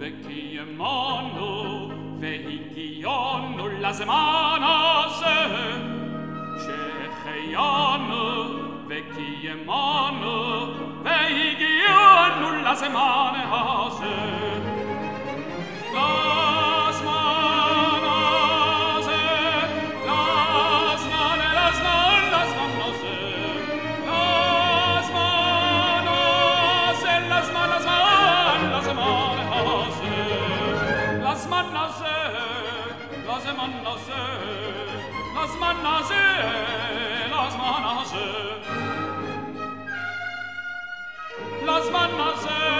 vecchie mono, vecchie onno, la semana se Lass man mal sehen.